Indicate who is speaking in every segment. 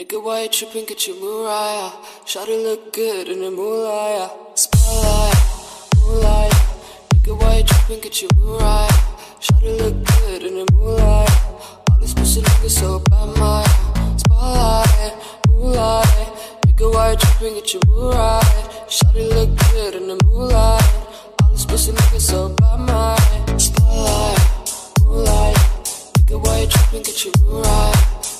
Speaker 1: Nigga, white you tripping? Get your Mariah. it look good in the moonlight. Spotlight, moonlight. Nigga, white you tripping? Get your Mariah. it look good in the moonlight. All these pussy niggas so bad, my spotlight, moonlight. Nigga, white you tripping? Get your Mariah. it look good in the moonlight. All these pussy niggas so bad, my spotlight, moonlight. Nigga, white you tripping? Get your Mariah.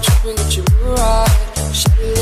Speaker 1: tripping, get you right.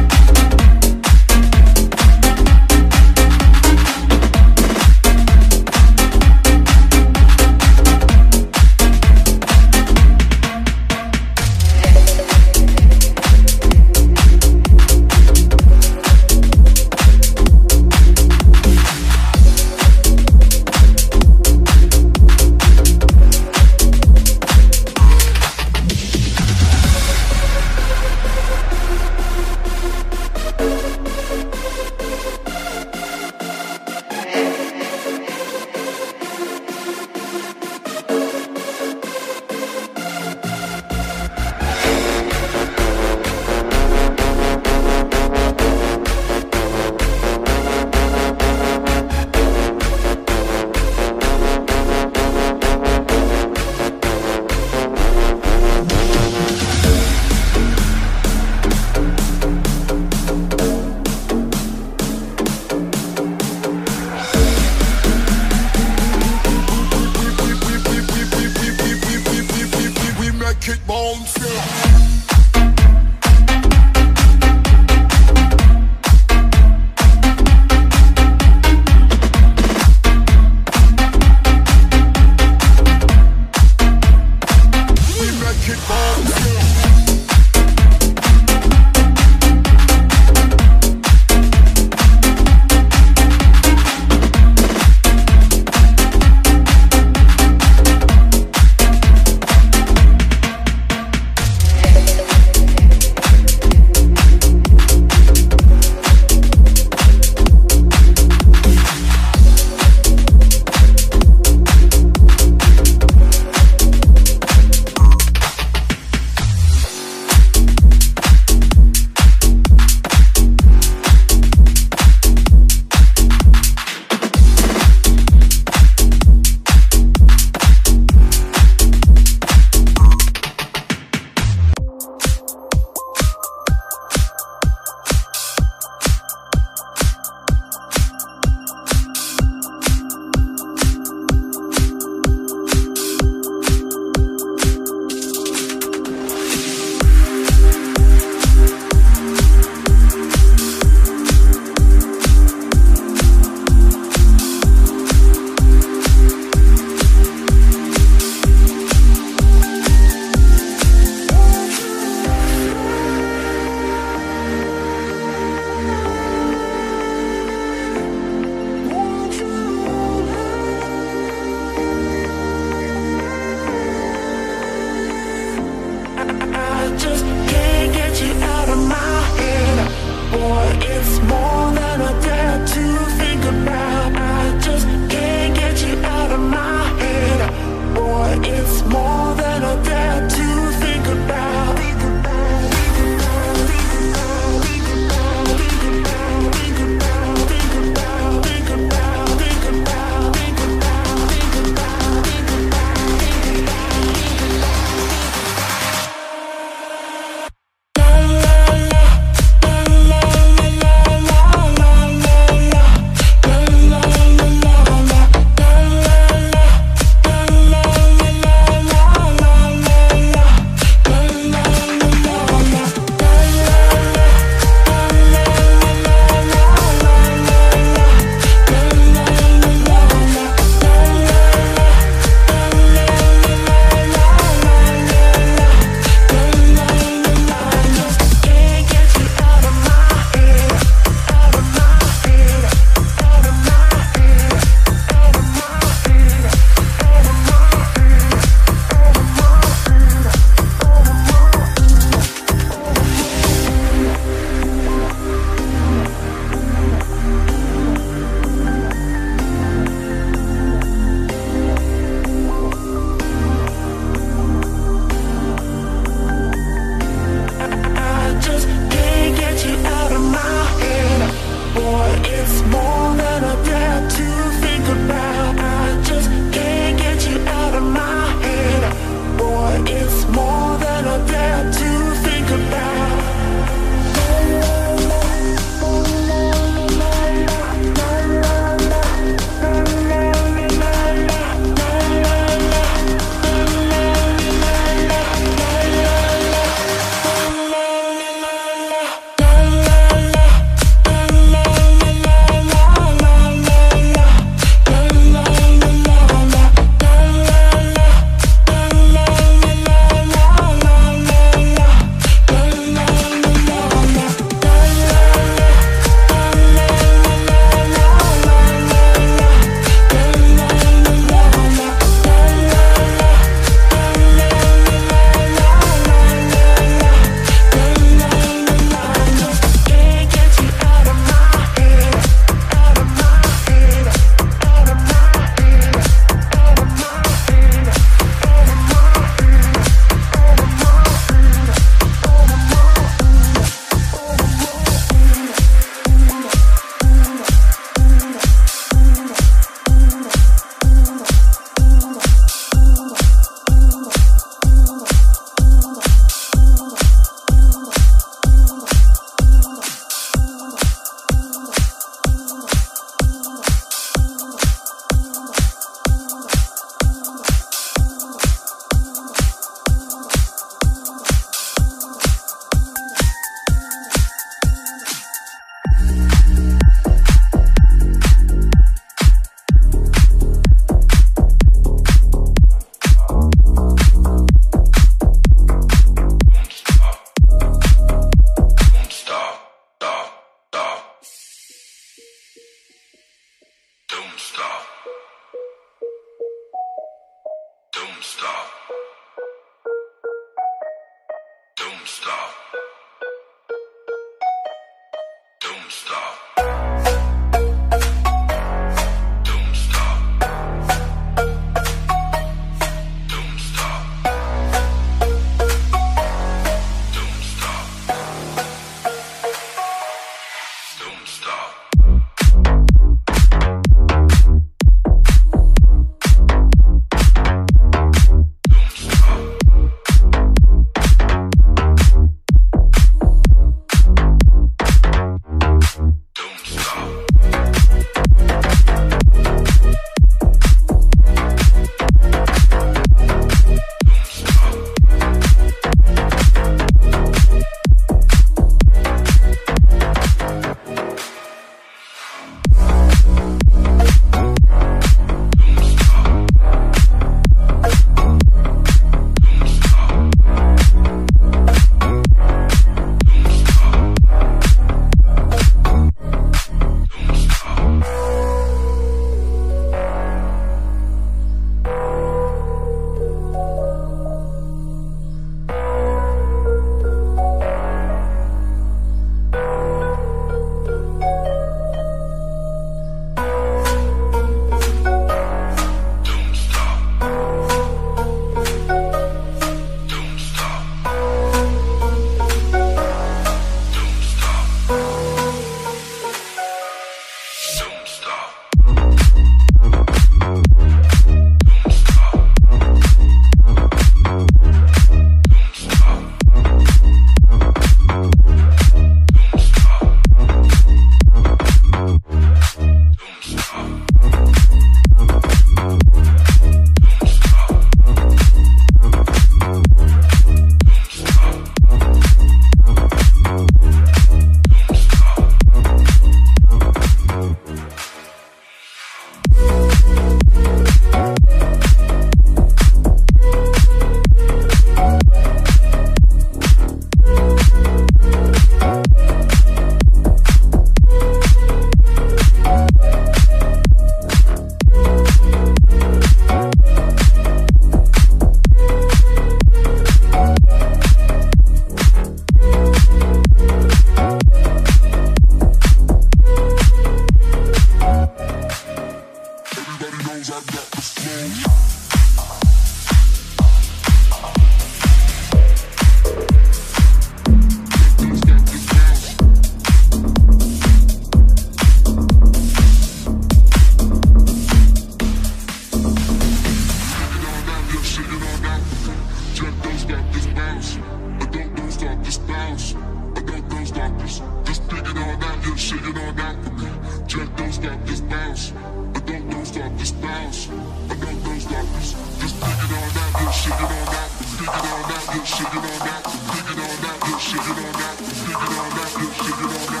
Speaker 2: stop this bounce. Adult don't stop this bounce. Adult don't stop this. Just pick it on out, yeah, shake it on out for me. Jack don't stop this bounce. Adult don't stop this bounce. Adult don't stop this. Just pick it on out, yeah, shake it on out. Pick it on out, yeah, shake it on out. Pick it on out, yeah, shake on out. Pick it on out, yeah, shake on out.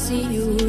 Speaker 2: See you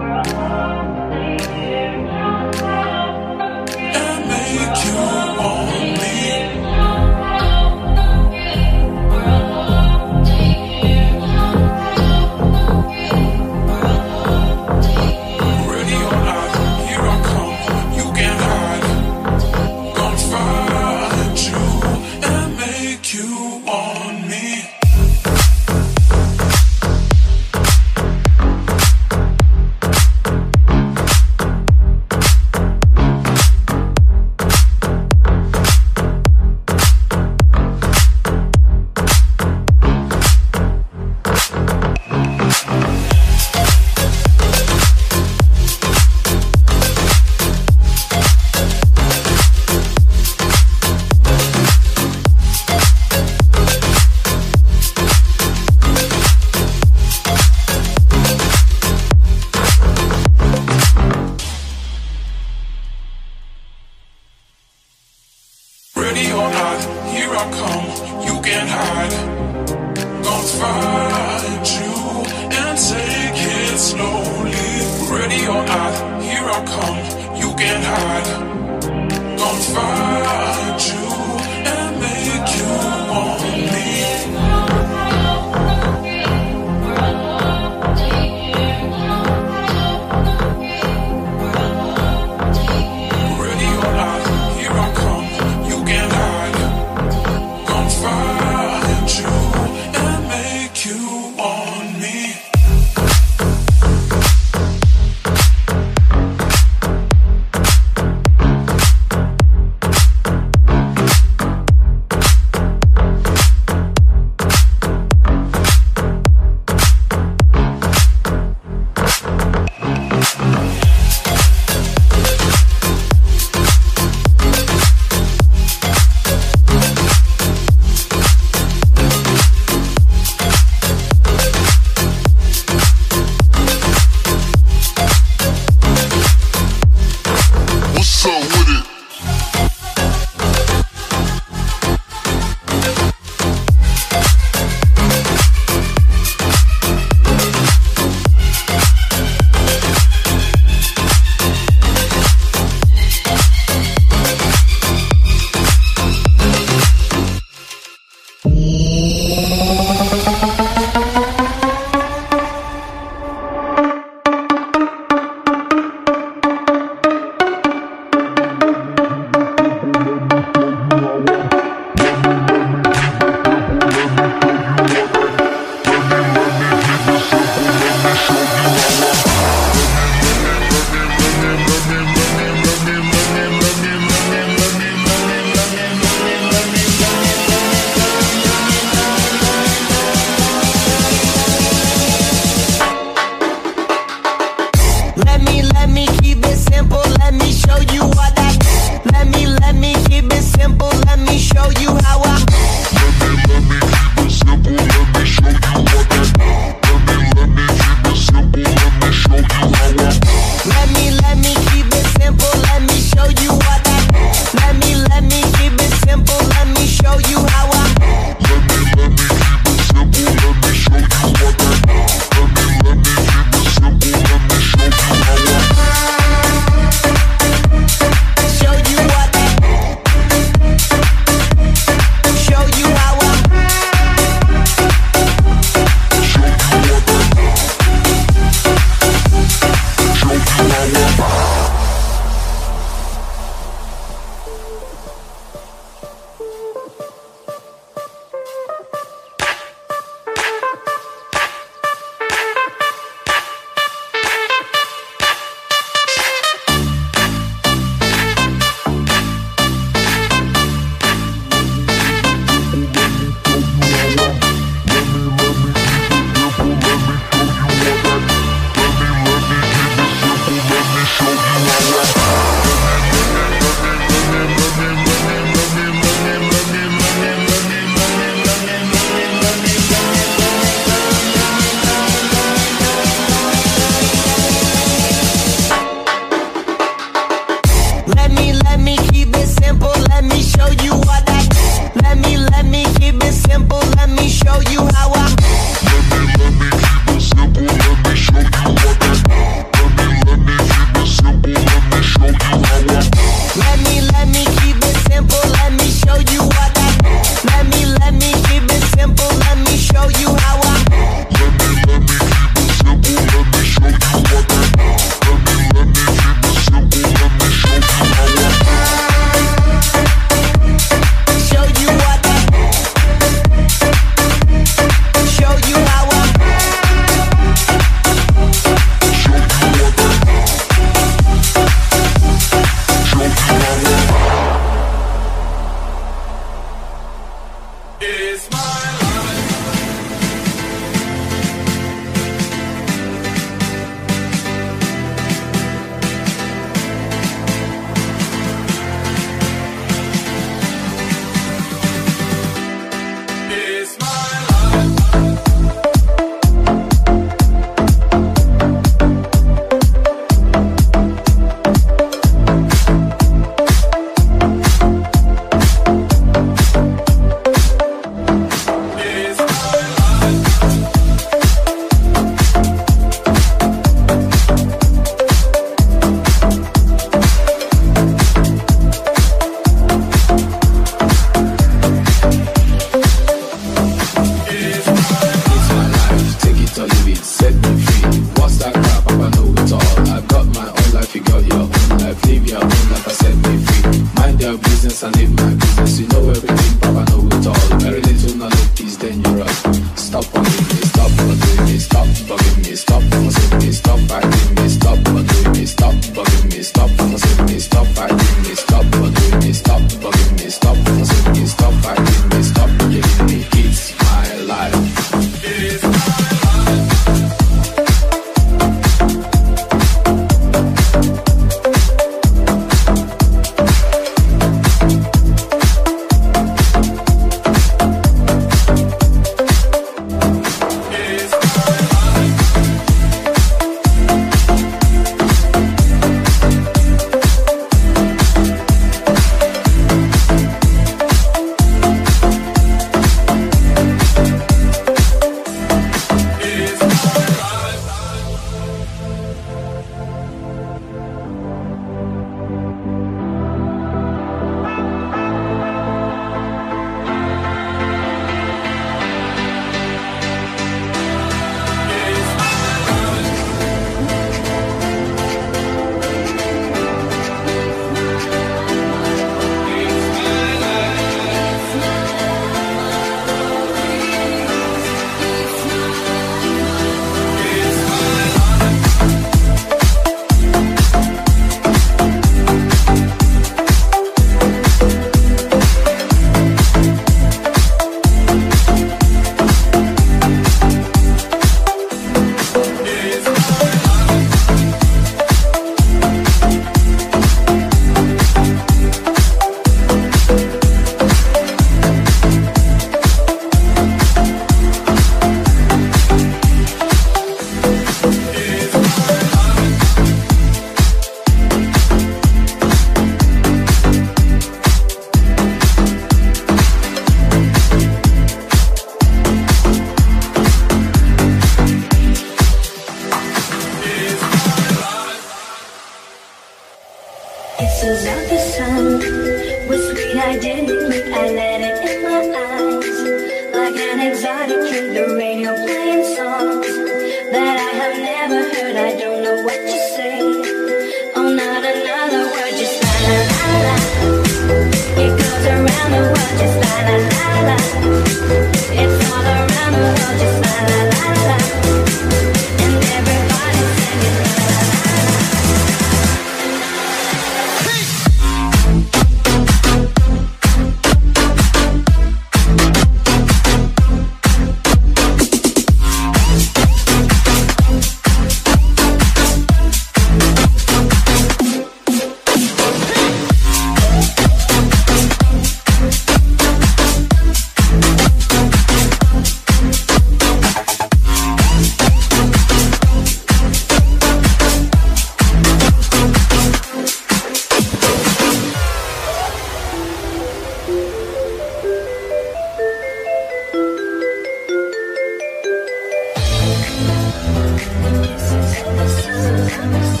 Speaker 2: Thank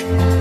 Speaker 2: you.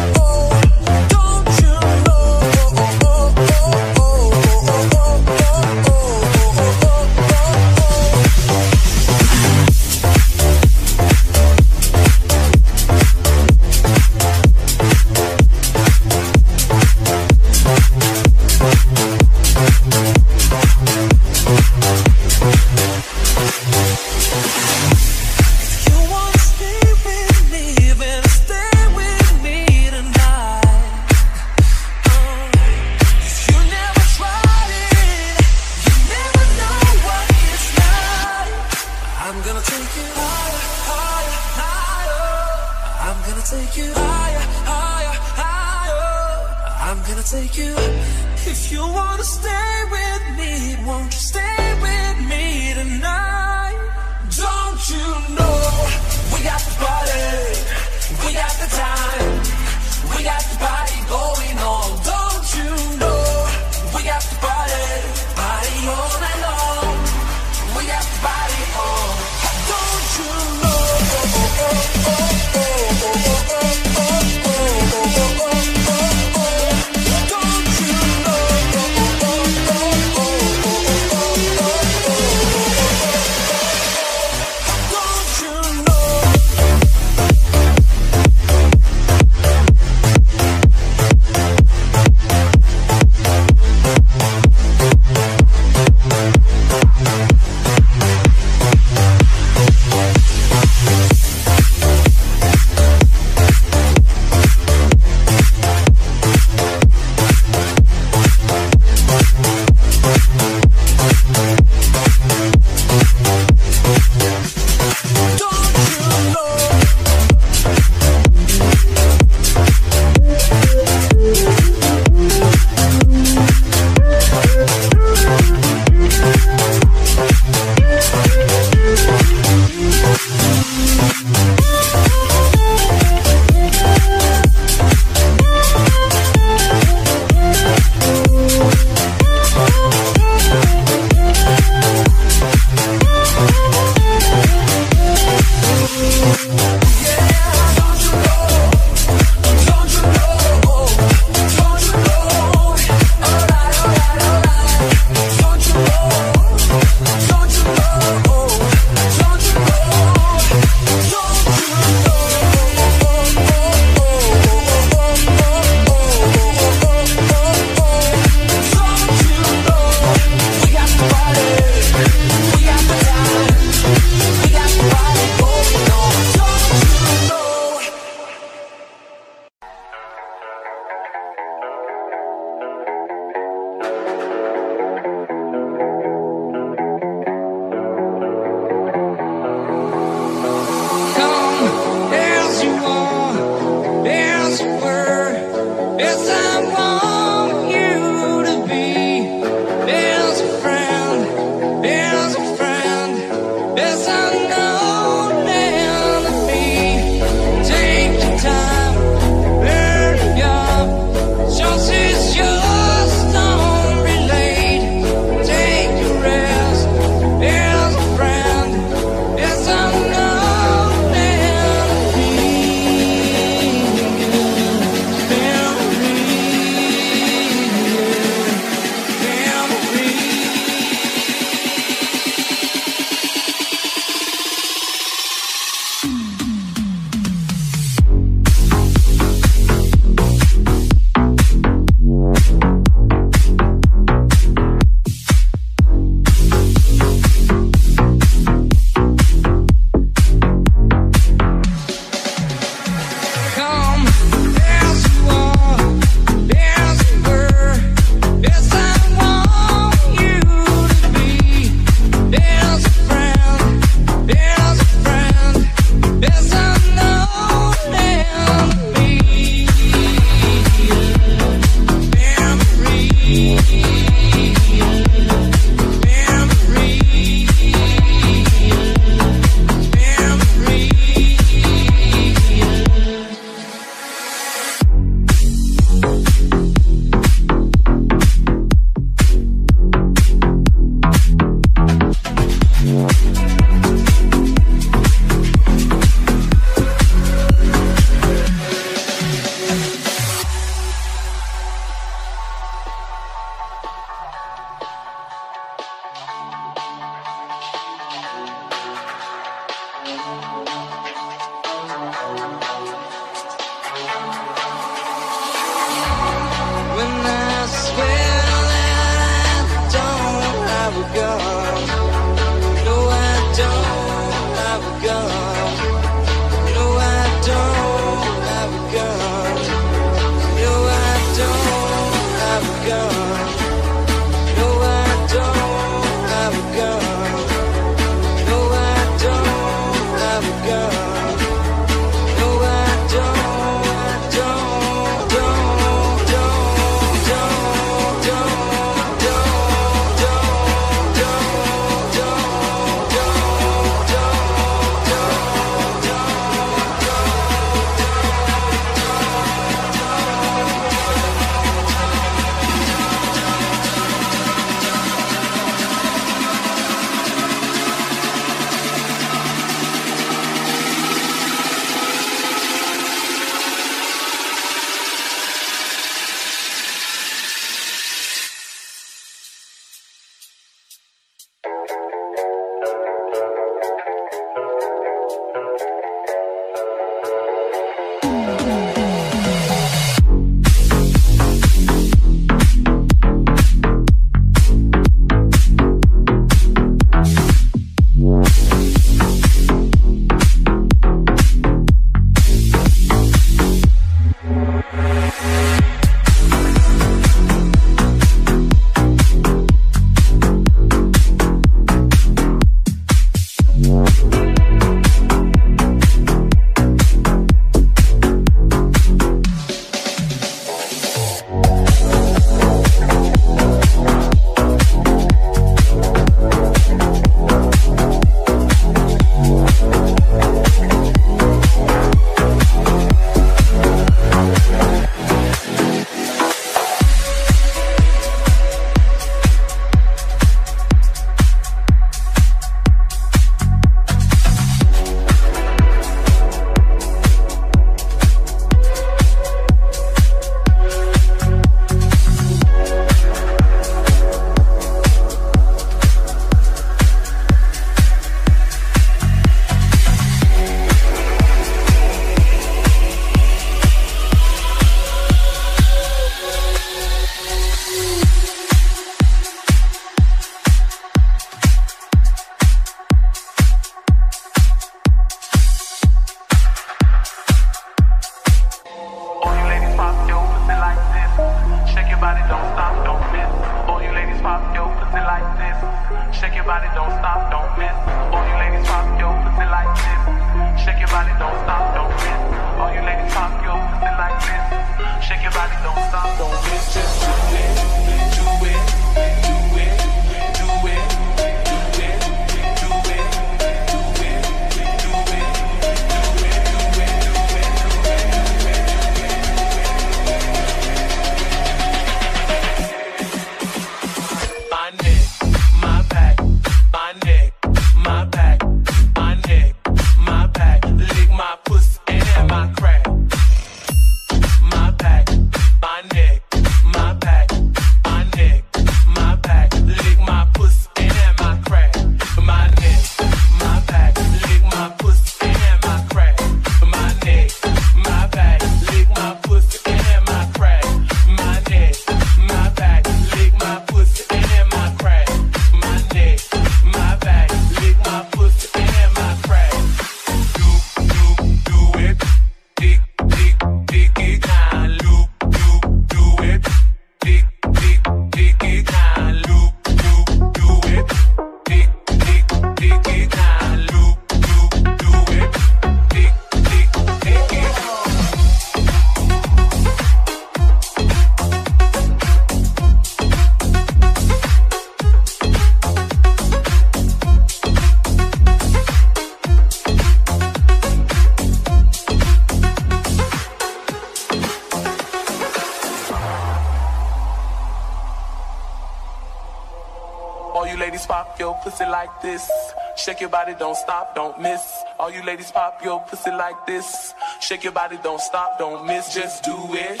Speaker 3: Shake your body, don't stop, don't miss. All you ladies pop your pussy like this. Shake your body, don't stop, don't miss. Just do it,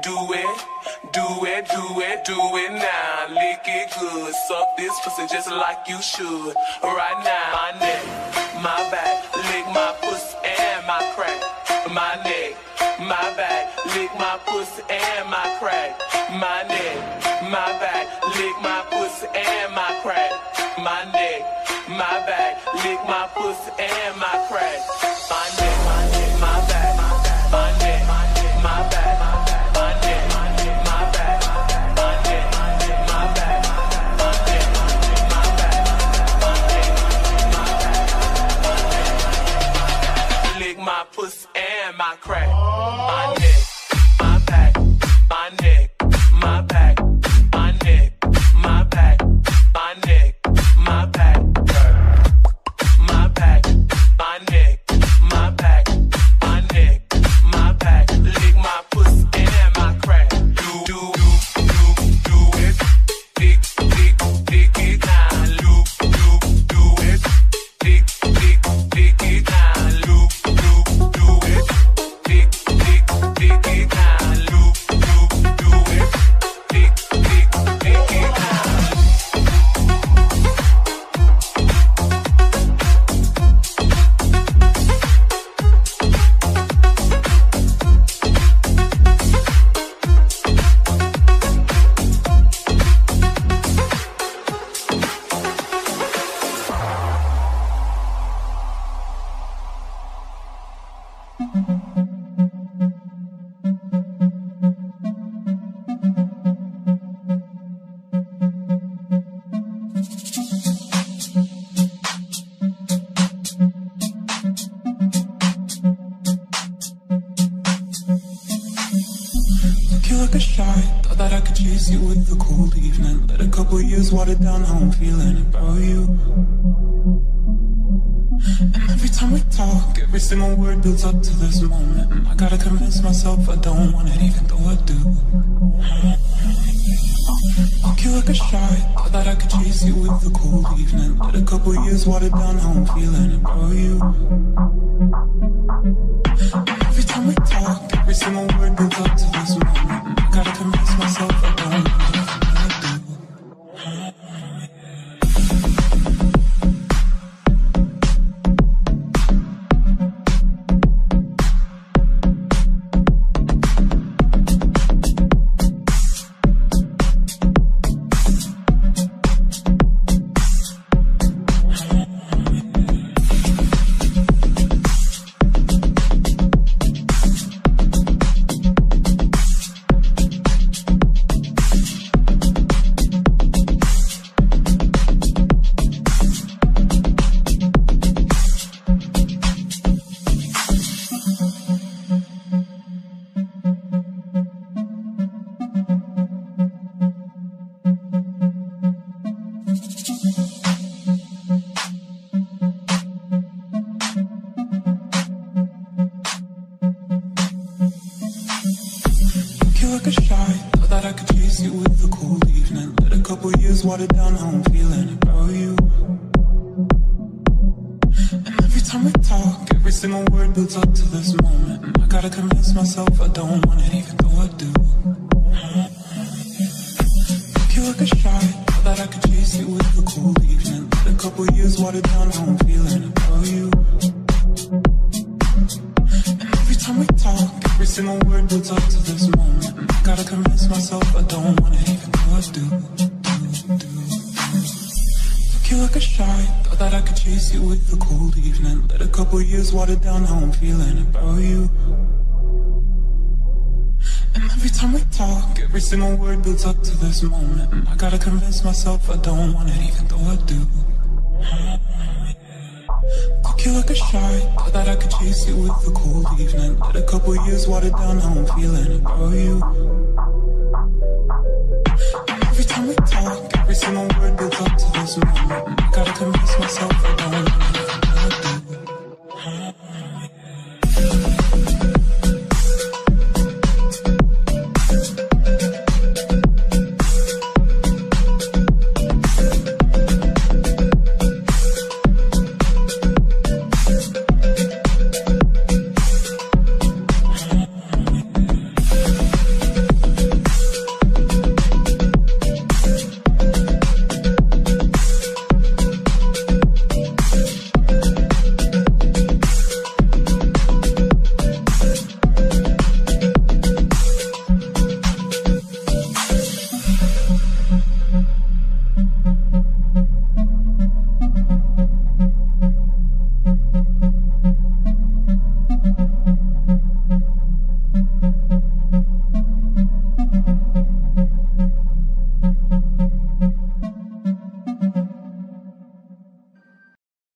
Speaker 3: do it, do it, do it, do it now. Lick it good, suck this pussy just like you should. Right now, my neck, my back, lick my pussy and my crack. My neck, my back, lick my pussy and my crack. My neck, my back, lick my pussy and my crack. My neck, my back, lick my pussy and my crack. My neck, my neck, my back,
Speaker 4: builds up to this moment. I gotta convince myself I don't want it, even though I do. Took you like a shot. Thought that I could chase you with the cold evening. Let a couple years water down how I'm feeling about you. Every time we talk, every single word A shy, thought that I could chase you with a cold evening. Let a couple years water down how I'm feeling about you. And every time we talk, every single word builds up to this moment. And I gotta convince myself I don't want it, even though I do. Look you like a shy, thought that I could chase you with a cold evening. Let a couple years water down how I'm feeling about you we talk, every single word built up to this moment. Gotta convince myself I don't.